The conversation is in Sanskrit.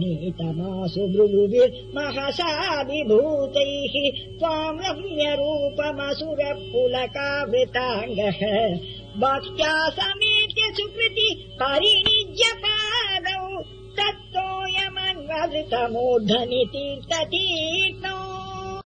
नीतमासु भृगुभिर्महसा विभूतैः त्वाम् रम्यरूपमसु पुलकावृताङ्गः भक्त्या समेत्य सुकृति परिणिज्य पादौ तत्तोऽयमन्वृतमूर्धनि ततीक्तौ